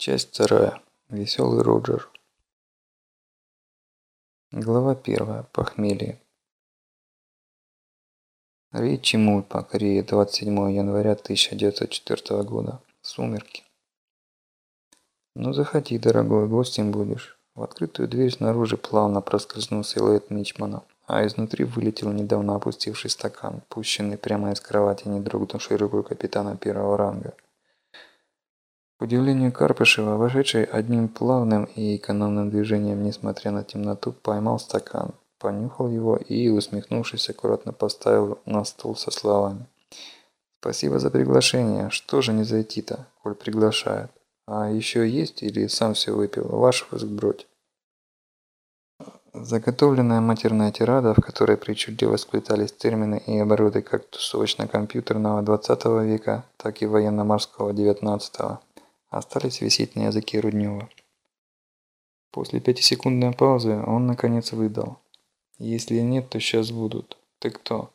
Часть вторая. Веселый Роджер. Глава первая. Похмелье. Речи Мульпа, Корея, 27 января 1904 года. Сумерки. Ну заходи, дорогой, гостем будешь. В открытую дверь снаружи плавно проскользнул силуэт Мичмана, а изнутри вылетел недавно опустивший стакан, пущенный прямо из кровати не дрогнувшей рукой капитана первого ранга. К удивлению Карпышева, вошедший одним плавным и экономным движением, несмотря на темноту, поймал стакан, понюхал его и, усмехнувшись, аккуратно поставил на стол со словами. «Спасибо за приглашение. Что же не зайти-то, коль приглашают? А еще есть или сам все выпил? Ваш бродь». Заготовленная матерная тирада, в которой причудливо сплетались термины и обороты как тусовочно-компьютерного 20 века, так и военно-морского 19 -го остались висеть на языке Руднева. После пятисекундной паузы он наконец выдал. «Если нет, то сейчас будут. Ты кто?»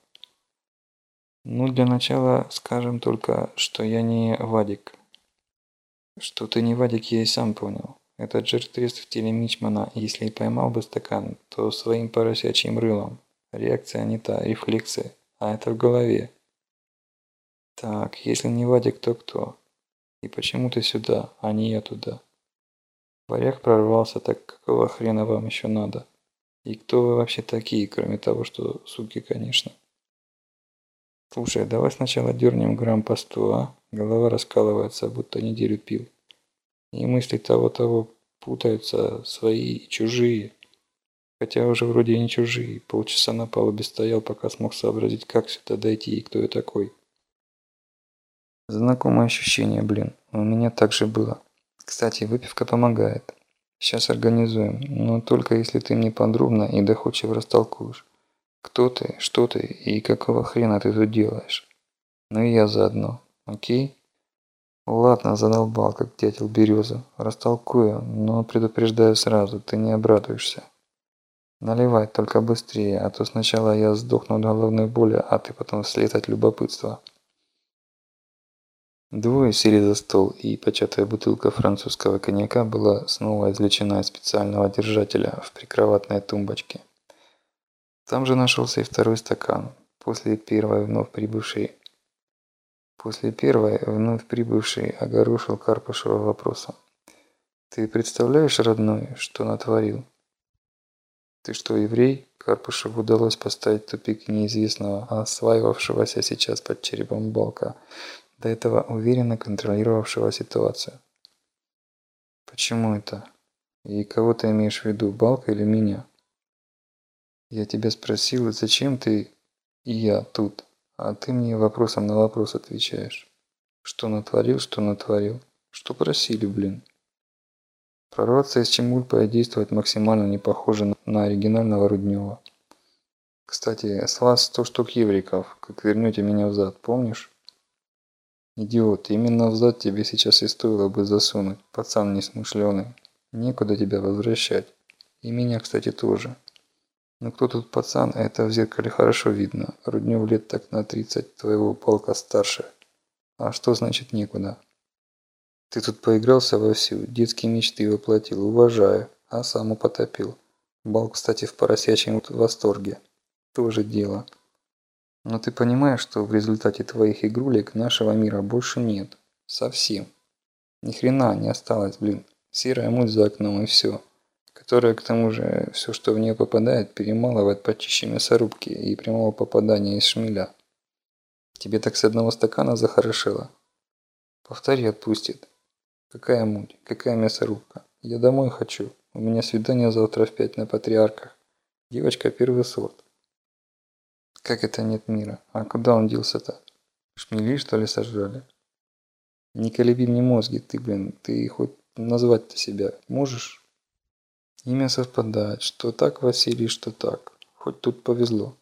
«Ну, для начала скажем только, что я не Вадик». «Что ты не Вадик, я и сам понял. Этот жертвест в теле Мичмана, если и поймал бы стакан, то своим поросячьим рылом. Реакция не та, рефлексы, а это в голове». «Так, если не Вадик, то кто?» И почему ты сюда, а не я туда? Варяг прорвался, так какого хрена вам еще надо? И кто вы вообще такие, кроме того, что суки, конечно? Слушай, давай сначала дернем грамм по сто, а? Голова раскалывается, будто неделю пил. И мысли того-того путаются, свои и чужие. Хотя уже вроде и не чужие. Полчаса на палубе стоял, пока смог сообразить, как сюда дойти и кто я такой. Знакомое ощущение, блин. У меня так же было. Кстати, выпивка помогает. Сейчас организуем, но только если ты мне подробно и доходчиво растолкуешь. Кто ты, что ты и какого хрена ты тут делаешь. Ну и я заодно, окей? Ладно, задолбал, как дятел береза. Растолкую, но предупреждаю сразу, ты не обрадуешься. Наливай, только быстрее, а то сначала я сдохну от головной боли, а ты потом вслед от любопытства. Двое сели за стол, и початая бутылка французского коньяка была снова извлечена из специального держателя в прикроватной тумбочке. Там же нашелся и второй стакан. После первой вновь прибывшей После первой вновь прибывший огорошил Карпышева вопросом. «Ты представляешь, родной, что натворил?» «Ты что, еврей?» Карпышеву удалось поставить тупик неизвестного, осваивавшегося сейчас под черепом балка, до этого уверенно контролировавшего ситуацию. Почему это? И кого ты имеешь в виду, Балка или меня? Я тебя спросил, зачем ты и я тут, а ты мне вопросом на вопрос отвечаешь. Что натворил, что натворил? Что просили, блин? Прорваться из Чемульпа и действовать максимально не похоже на оригинального Руднева. Кстати, с вас сто штук евриков, как вернете меня взад, помнишь? Идиот, именно в тебе сейчас и стоило бы засунуть, пацан несмышленый. Некуда тебя возвращать. И меня, кстати, тоже. Но кто тут пацан, это в зеркале хорошо видно. Руднев лет так на 30 твоего полка старше. А что значит некуда? Ты тут поигрался вовсю, детские мечты воплотил, уважаю, а сам употопил. Бал, кстати, в поросячьем восторге. Тоже дело. Но ты понимаешь, что в результате твоих игрулек нашего мира больше нет. Совсем. Ни хрена не осталось, блин. Серая муть за окном и все. Которая, к тому же, все, что в нее попадает, перемалывает почище мясорубки и прямого попадания из шмеля. Тебе так с одного стакана захорошело? Повтори, отпустит. Какая муть? Какая мясорубка? Я домой хочу. У меня свидание завтра в пять на Патриарках. Девочка первый сорт. Как это нет мира? А куда он делся-то? Шмели, что ли, сожрали? Не колеби мне мозги, ты, блин, ты хоть назвать-то себя можешь? Имя совпадает, что так Василий, что так. Хоть тут повезло.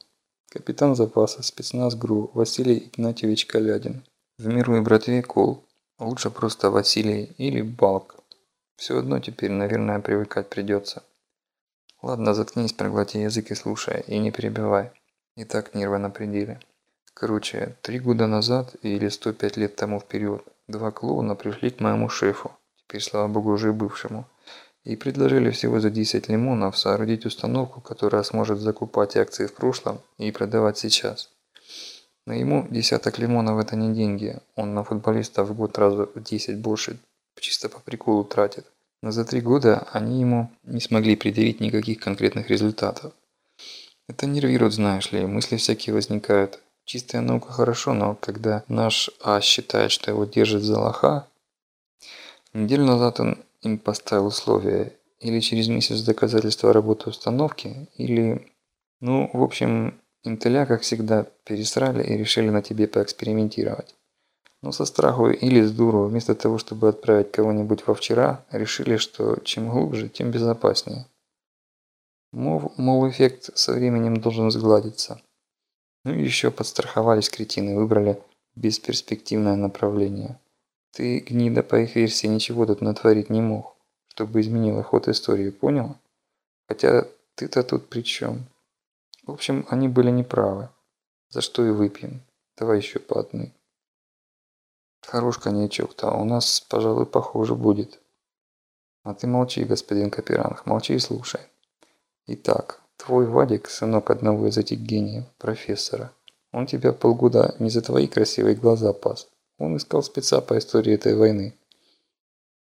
Капитан запаса, спецназ ГРУ, Василий Игнатьевич Калядин. В миру и братве Кол. Лучше просто Василий или Балк. Все одно теперь, наверное, привыкать придется. Ладно, заткнись, проглоти язык и слушай, и не перебивай. И так нервы на пределе. Короче, три года назад или 105 лет тому вперед, два клоуна пришли к моему шефу, теперь, слава богу, уже бывшему, и предложили всего за 10 лимонов соорудить установку, которая сможет закупать акции в прошлом и продавать сейчас. Но ему десяток лимонов это не деньги, он на футболиста в год раза в 10 больше чисто по приколу тратит. Но за три года они ему не смогли предъявить никаких конкретных результатов. Это нервирует, знаешь ли, мысли всякие возникают. Чистая наука хорошо, но когда наш А считает, что его держит за лоха, неделю назад он им поставил условия или через месяц доказательства работы установки, или... Ну, в общем, интеля, как всегда, пересрали и решили на тебе поэкспериментировать. Но со страху или с дуру, вместо того, чтобы отправить кого-нибудь во вчера, решили, что чем глубже, тем безопаснее. Мол, мол, эффект со временем должен сгладиться. Ну и еще подстраховались кретины, выбрали бесперспективное направление. Ты, гнида, по их версии ничего тут натворить не мог, чтобы изменило ход истории, понял? Хотя ты-то тут при чем? В общем, они были неправы. За что и выпьем. Давай еще по одной. Хорош коньячок-то, а у нас, пожалуй, похоже будет. А ты молчи, господин Каперанг, молчи и слушай. Итак, твой Вадик, сынок одного из этих гениев, профессора, он тебя полгода не за твои красивые глаза пас. Он искал спеца по истории этой войны.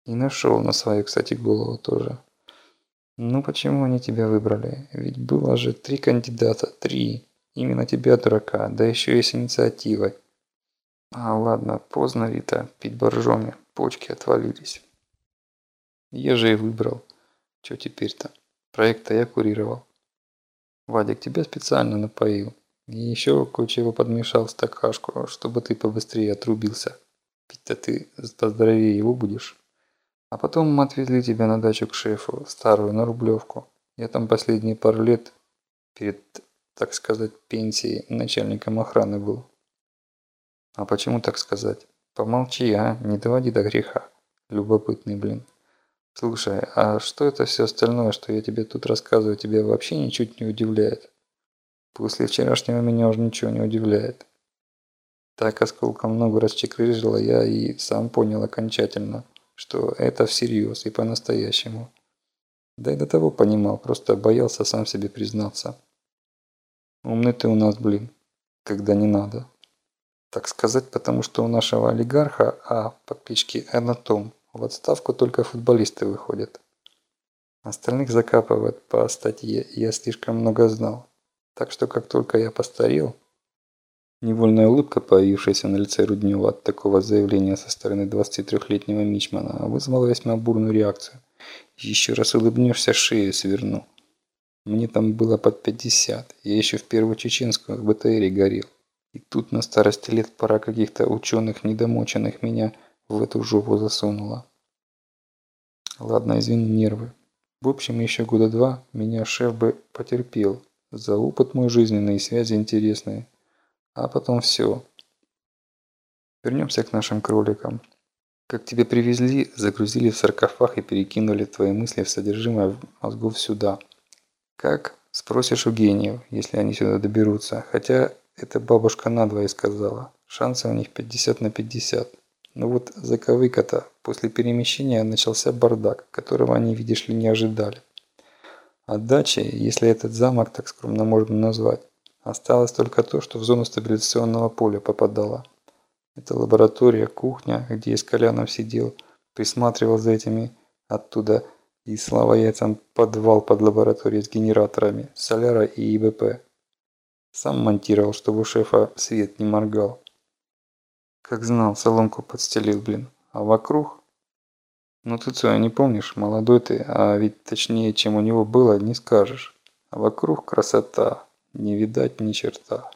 И нашел на свою, кстати, голову тоже. Ну почему они тебя выбрали? Ведь было же три кандидата, три. Именно тебя, дурака, да еще и с инициативой. А, ладно, поздно, Вита, пить боржоми, почки отвалились. Я же и выбрал. Че теперь-то? Проект-то я курировал. Вадик тебя специально напоил. И еще кое-чего подмешал в стакашку, чтобы ты побыстрее отрубился. Пить-то ты поздоровее его будешь. А потом мы отвезли тебя на дачу к шефу, старую, на Рублевку. Я там последние пару лет перед, так сказать, пенсией начальником охраны был. А почему так сказать? Помолчи, а, не доводи до греха. Любопытный, блин. Слушай, а что это все остальное, что я тебе тут рассказываю, тебя вообще ничуть не удивляет? После вчерашнего меня уже ничего не удивляет. Так осколком много расчекрыжила я и сам понял окончательно, что это всерьез и по-настоящему. Да и до того понимал, просто боялся сам себе признаться. Умный ты у нас, блин, когда не надо. Так сказать, потому что у нашего олигарха А по кличке Анатом в отставку только футболисты выходят. Остальных закапывают по статье, я слишком много знал. Так что как только я постарел, невольная улыбка, появившаяся на лице Руднева от такого заявления со стороны 23-летнего Мичмана, вызвала весьма бурную реакцию. Еще раз улыбнешься, шею сверну. Мне там было под 50, я еще в первую чеченскую в БТРе горел. И тут на старости лет пора каких-то ученых недомоченных меня в эту жопу засунула. Ладно, извини нервы. В общем, еще года два меня шеф бы потерпел за опыт мой жизненный и связи интересные. А потом все. Вернемся к нашим кроликам. Как тебе привезли, загрузили в саркофаг и перекинули твои мысли в содержимое мозгов сюда. Как? Спросишь у гениев, если они сюда доберутся. Хотя это бабушка надвое сказала. Шансы у них 50 на 50. Но вот заковыка-то после перемещения начался бардак, которого они, видишь ли, не ожидали. От дачи, если этот замок так скромно можно назвать, осталось только то, что в зону стабилизационного поля попадало. Это лаборатория, кухня, где я с Коляном сидел, присматривал за этими оттуда и слава яйцам подвал под лабораторией с генераторами, соляра и ИБП. Сам монтировал, чтобы у шефа свет не моргал. Как знал, соломку подстелил, блин. А вокруг? Ну ты что, не помнишь? Молодой ты, а ведь точнее, чем у него было, не скажешь. А вокруг красота. Не видать ни черта.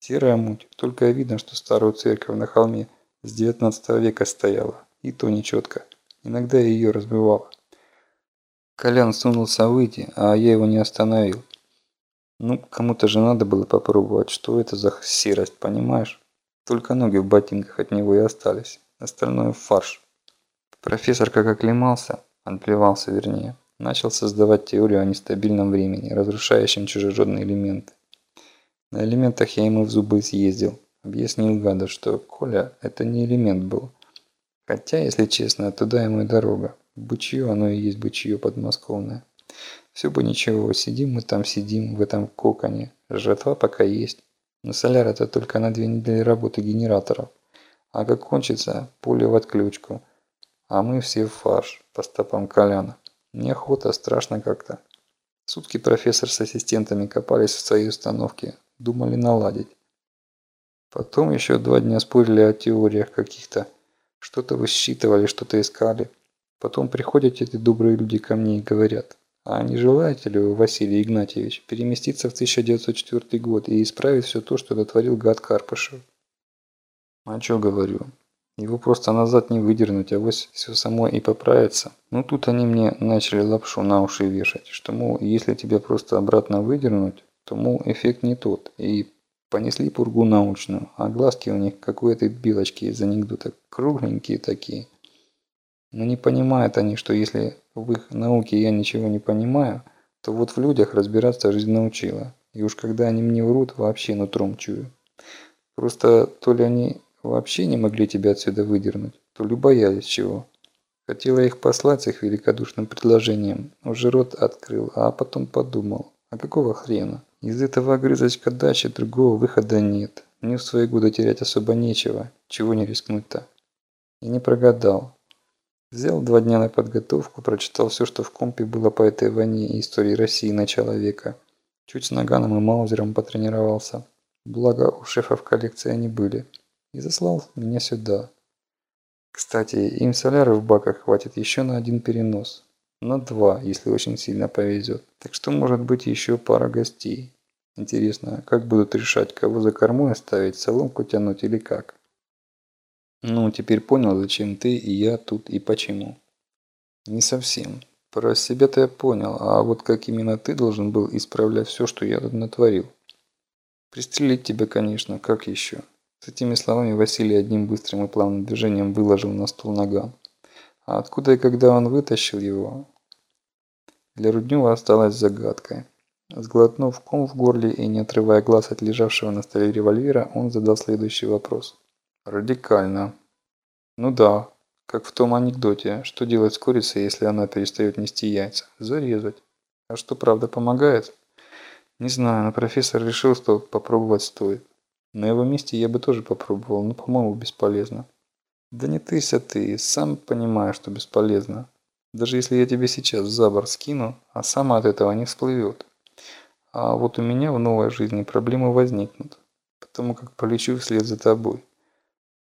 Серая муть. Только видно, что старую церковь на холме с 19 века стояла. И то нечетко. Иногда ее разбивало. Колян сунулся выйти, а я его не остановил. Ну, кому-то же надо было попробовать, что это за серость, понимаешь? Только ноги в ботинках от него и остались. Остальное фарш. Профессор как оклемался, отплевался вернее, начал создавать теорию о нестабильном времени, разрушающем чужеродные элементы. На элементах я ему в зубы съездил. Объяснил гада, что Коля это не элемент был. Хотя, если честно, туда ему и дорога. Бычье, оно и есть бычье подмосковное. Все бы ничего, сидим мы там, сидим в этом коконе. Жратва пока есть. Но соляр это только на две недели работы генераторов. А как кончится, поле в отключку. А мы все в фарш, по стопам Коляна. Неохота, страшно как-то. Сутки профессор с ассистентами копались в своей установке, думали наладить. Потом еще два дня спорили о теориях каких-то. Что-то высчитывали, что-то искали. Потом приходят эти добрые люди ко мне и говорят, а не желаете ли Василий Игнатьевич, переместиться в 1904 год и исправить все то, что дотворил гад Карпышев? А что говорю? Его просто назад не выдернуть, а вось все само и поправится. Ну тут они мне начали лапшу на уши вешать, что, мол, если тебя просто обратно выдернуть, то, мол, эффект не тот. И понесли пургу научную, а глазки у них, как у этой белочки из анекдота, кругленькие такие. Но не понимают они, что если в их науке я ничего не понимаю, то вот в людях разбираться жизнь научила. И уж когда они мне врут, вообще нутром чую. Просто то ли они вообще не могли тебя отсюда выдернуть, то ли боялись чего. Хотела их послать с их великодушным предложением, уже рот открыл, а потом подумал, а какого хрена? Из этого огрызочка дачи другого выхода нет. Мне в свои годы терять особо нечего, чего не рискнуть-то. И не прогадал. Взял два дня на подготовку, прочитал все, что в компе было по этой войне и истории России начала века. Чуть с Наганом и Маузером потренировался. Благо, у шефа в коллекции они были и заслал меня сюда. Кстати, им соляры в баках хватит еще на один перенос. На два, если очень сильно повезет. Так что может быть еще пара гостей. Интересно, как будут решать, кого за кормой оставить, соломку тянуть или как? Ну, теперь понял, зачем ты и я тут и почему. Не совсем. Про себя-то я понял, а вот как именно ты должен был исправлять все, что я тут натворил. Пристрелить тебя, конечно, как еще? С этими словами Василий одним быстрым и плавным движением выложил на стол наган. А откуда и когда он вытащил его, для Руднева осталось загадкой. Сглотнув ком в горле и не отрывая глаз от лежавшего на столе револьвера, он задал следующий вопрос. «Радикально». «Ну да, как в том анекдоте. Что делать с курицей, если она перестает нести яйца? Зарезать. А что, правда, помогает?» «Не знаю, но профессор решил, что попробовать стоит». На его месте я бы тоже попробовал, но, по-моему, бесполезно. Да не тыся ты, сам понимаешь, что бесполезно. Даже если я тебе сейчас за борт скину, а сам от этого не всплывет. А вот у меня в новой жизни проблемы возникнут, потому как полечу вслед за тобой.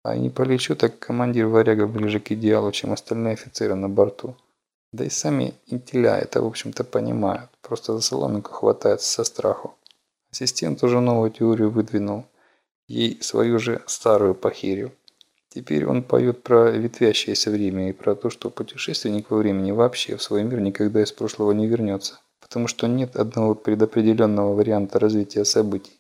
А не полечу, так командир варяга ближе к идеалу, чем остальные офицеры на борту. Да и сами интеля это, в общем-то, понимают, просто за соломинку хватается со страху. Ассистент уже новую теорию выдвинул – ей свою же старую похерил. Теперь он поет про ветвящееся время и про то, что путешественник во времени вообще в свой мир никогда из прошлого не вернется, потому что нет одного предопределенного варианта развития событий.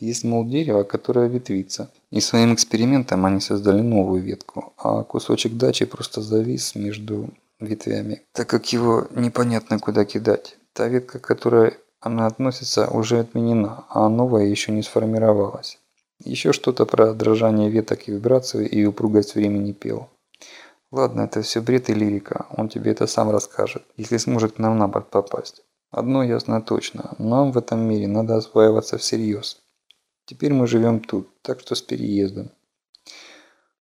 Есть, мол, дерево, которое ветвится. И своим экспериментом они создали новую ветку, а кусочек дачи просто завис между ветвями, так как его непонятно куда кидать. Та ветка, к которой она относится, уже отменена, а новая еще не сформировалась. Еще что-то про дрожание веток и вибрацию и упругость времени пел. Ладно, это все бред и лирика, он тебе это сам расскажет, если сможет к нам на борт попасть. Одно ясно точно, нам в этом мире надо осваиваться всерьез. Теперь мы живем тут, так что с переездом.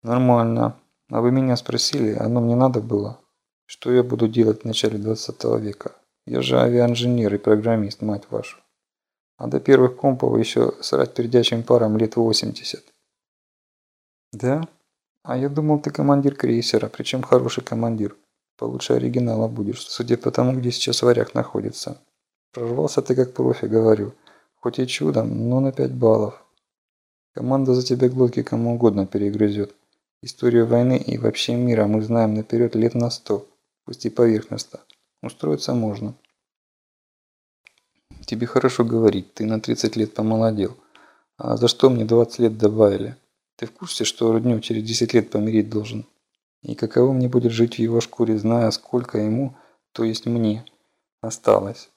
Нормально. А вы меня спросили, оно мне надо было? Что я буду делать в начале 20 века? Я же авиаинженер и программист, мать вашу. А до первых компов еще срать пердячим парам лет 80. Да? А я думал, ты командир крейсера, причем хороший командир. Получше оригинала будешь, судя по тому, где сейчас варяг находится. Прорвался ты как профи, говорю. Хоть и чудом, но на 5 баллов. Команда за тебя глотки кому угодно перегрызет. Историю войны и вообще мира мы знаем наперед лет на сто, пусть и поверхностно. Устроиться можно. Тебе хорошо говорить, ты на 30 лет помолодел. А за что мне 20 лет добавили? Ты в курсе, что Руднев через 10 лет помереть должен? И каково мне будет жить в его шкуре, зная, сколько ему, то есть мне, осталось?